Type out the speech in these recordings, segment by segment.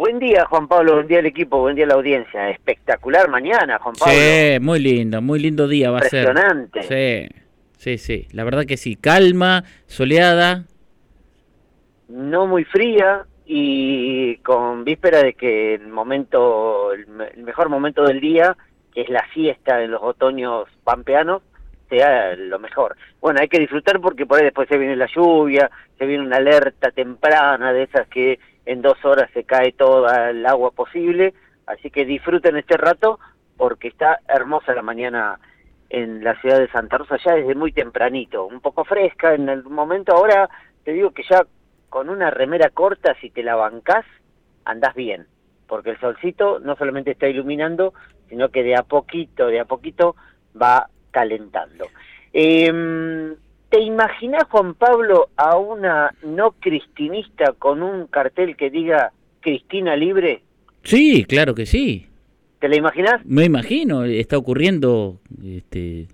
Buen día, Juan Pablo, buen día al equipo, buen día a la audiencia. Espectacular mañana, Juan Pablo. Sí, muy lindo, muy lindo día va a ser. Impresionante. Sí, sí, sí, la verdad que sí. Calma, soleada. No muy fría y con víspera de que el momento, el, me- el mejor momento del día, que es la siesta en los otoños pampeanos, sea lo mejor. Bueno, hay que disfrutar porque por ahí después se viene la lluvia, se viene una alerta temprana de esas que en dos horas se cae toda el agua posible, así que disfruten este rato porque está hermosa la mañana en la ciudad de Santa Rosa ya desde muy tempranito, un poco fresca en el momento ahora, te digo que ya con una remera corta si te la bancás andás bien, porque el solcito no solamente está iluminando, sino que de a poquito, de a poquito va calentando. Eh, ¿Te imaginas, Juan Pablo, a una no cristinista con un cartel que diga Cristina libre? Sí, claro que sí. ¿Te la imaginas? Me imagino, está ocurriendo, este,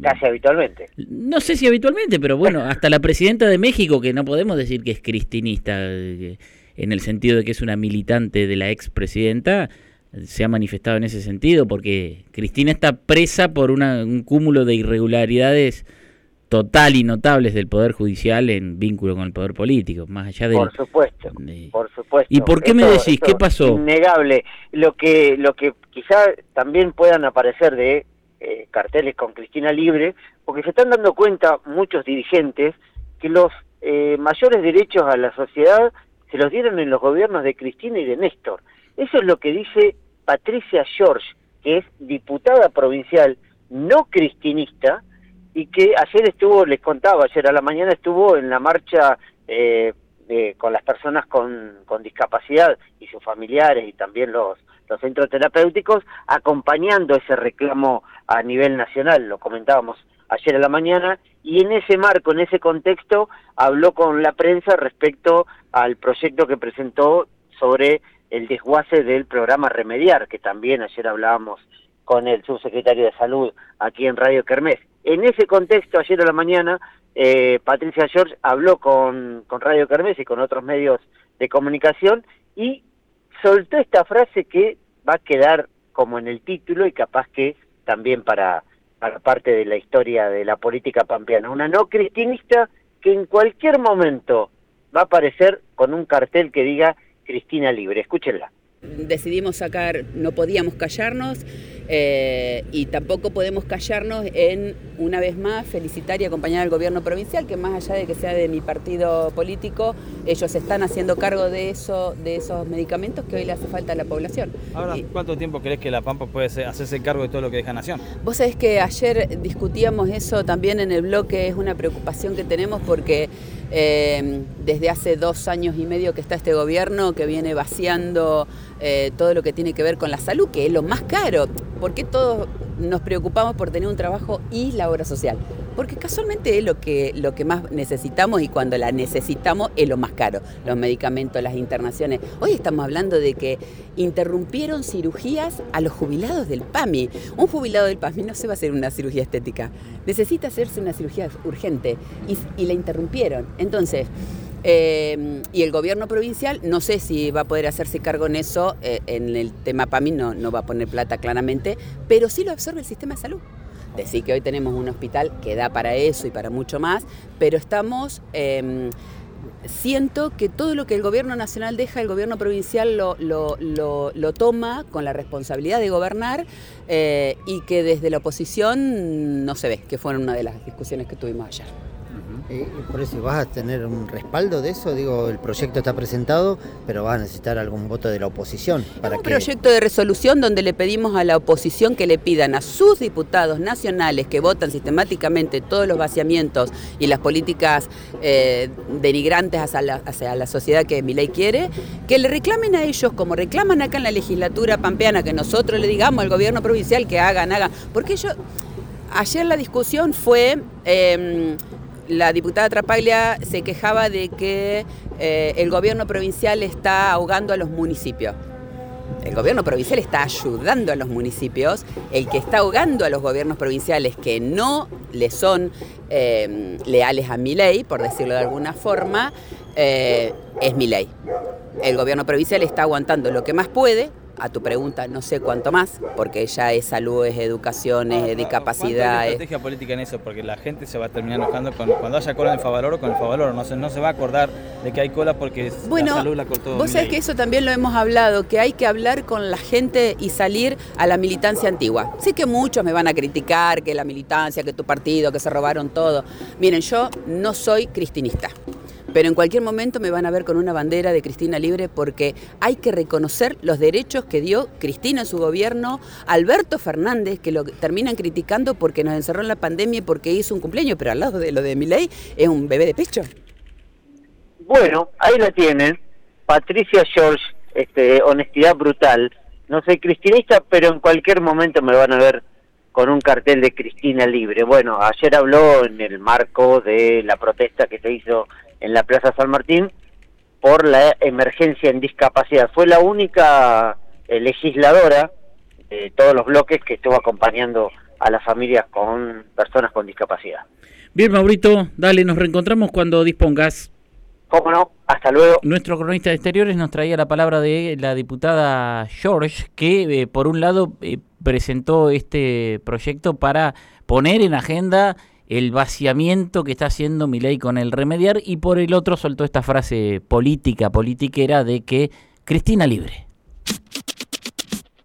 Casi habitualmente. no sé si habitualmente, pero bueno, hasta la presidenta de México, que no podemos decir que es cristinista, eh, en el sentido de que es una militante de la expresidenta, se ha manifestado en ese sentido, porque Cristina está presa por una- un cúmulo de irregularidades total y notables del Poder Judicial en vínculo con el Poder Político, más allá de... Por supuesto. de- Por supuesto. ¿Y por qué me decís? ¿Qué pasó? Innegable. Lo que, lo que quizá también puedan aparecer de eh, carteles con Cristina Libre, porque se están dando cuenta muchos dirigentes que los eh, mayores derechos a la sociedad se los dieron en los gobiernos de Cristina y de Néstor. Eso es lo que dice Patricia George, que es diputada provincial no cristinista, y que ayer estuvo, les contaba, ayer a la mañana estuvo en la marcha eh, de- con las personas con, con discapacidad y sus familiares y también los, los centros terapéuticos, acompañando ese reclamo a nivel nacional, lo comentábamos ayer a la mañana, y en ese marco, en ese contexto, habló con la prensa respecto al proyecto que presentó sobre el desguace del programa Remediar, que también ayer hablábamos con el subsecretario de Salud aquí en Radio Kermés. En ese contexto, ayer a la mañana, eh, Patricia George habló con, con Radio Kermés y con otros medios de comunicación y soltó esta frase que va a quedar como en el título y capaz que también para, para parte de la historia de la política pampeana. Una no cristinista que en cualquier momento va a aparecer con un cartel que diga Cristina Libre. Escúchenla. Decidimos sacar, no podíamos callarnos eh, y tampoco podemos callarnos en, una vez más, felicitar y acompañar al gobierno provincial, que más allá de que sea de mi partido político, ellos están haciendo cargo de, eso, de esos medicamentos que hoy le hace falta a la población. Ahora, ¿cuánto tiempo crees que La Pampa puede hacerse cargo de todo lo que deja Nación? Vos sabés que ayer discutíamos eso también en el bloque, es una preocupación que tenemos porque eh, desde hace dos años y medio que está este gobierno que viene vaciando eh, todo lo que tiene que ver con la salud, que es lo más caro. ¿Por qué todos nos preocupamos por tener un trabajo y la obra social? Porque casualmente es lo que, lo que más necesitamos y cuando la necesitamos es lo más caro, los medicamentos, las internaciones. Hoy estamos hablando de que interrumpieron cirugías a los jubilados del PAMI. Un jubilado del PAMI no se va a hacer una cirugía estética, necesita hacerse una cirugía urgente y, y la interrumpieron. Entonces, eh, y el gobierno provincial, no sé si va a poder hacerse cargo en eso, eh, en el tema PAMI no, no va a poner plata claramente, pero sí lo absorbe el sistema de salud. Decir que hoy tenemos un hospital que da para eso y para mucho más, pero estamos... eh, siento que todo lo que el gobierno nacional deja, el gobierno provincial lo, lo- lo- toma con la responsabilidad de gobernar eh, y que desde la oposición no se ve, que fue una de las discusiones que tuvimos ayer. Eh, por eso, ¿vas a tener un respaldo de eso? Digo, el proyecto está presentado, pero vas a necesitar algún voto de la oposición para un que... proyecto de resolución donde le pedimos a la oposición que le pidan a sus diputados nacionales que votan sistemáticamente todos los vaciamientos y las políticas eh, denigrantes hacia la, hacia la sociedad que Milei quiere, que le reclamen a ellos, como reclaman acá en la legislatura pampeana, que nosotros le digamos al gobierno provincial que hagan, hagan. Porque ellos, ayer la discusión fue... eh, la diputada Trapaglia se quejaba de que eh, el gobierno provincial está ahogando a los municipios. El gobierno provincial está ayudando a los municipios, el que está ahogando a los gobiernos provinciales que no le son eh, leales a mi ley, por decirlo de alguna forma, eh, es mi ley. El gobierno provincial está aguantando lo que más puede, a tu pregunta, no sé cuánto más, porque ya es salud, es educación, es discapacidad. ¿Cuánto estrategia política en eso? Porque la gente se va a terminar enojando con, cuando haya cola en el Favaloro con el Favaloro. No se, no se va a acordar de que hay cola porque bueno, la salud la cortó. Vos sabés que eso también lo hemos hablado, que hay que hablar con la gente y salir a la militancia antigua. Sí que muchos me van a criticar que la militancia, que tu partido, que se robaron todo. Miren, yo no soy cristinista pero en cualquier momento me van a ver con una bandera de Cristina Libre porque hay que reconocer los derechos que dio Cristina en su gobierno, Alberto Fernández, que lo terminan criticando porque nos encerró en la pandemia y porque hizo un cumpleaños, pero al lado de lo de mi ley es un bebé de pecho. Bueno, ahí la tienen. Patricia George, este, honestidad brutal. No soy cristinista, pero en cualquier momento me van a ver con un cartel de Cristina Libre. Bueno, ayer habló en el marco de la protesta que se hizo en la Plaza San Martín por la emergencia en discapacidad. Fue la única eh, legisladora de todos los bloques que estuvo acompañando a las familias con personas con discapacidad. Bien, Maurito, dale, nos reencontramos cuando dispongas. ¿Cómo no? Hasta luego. Nuestro cronista de exteriores nos traía la palabra de la diputada George, que eh, por un lado eh, presentó este proyecto para poner en agenda el vaciamiento que está haciendo Milei con el remediar y por el otro soltó esta frase política, politiquera de que Cristina libre.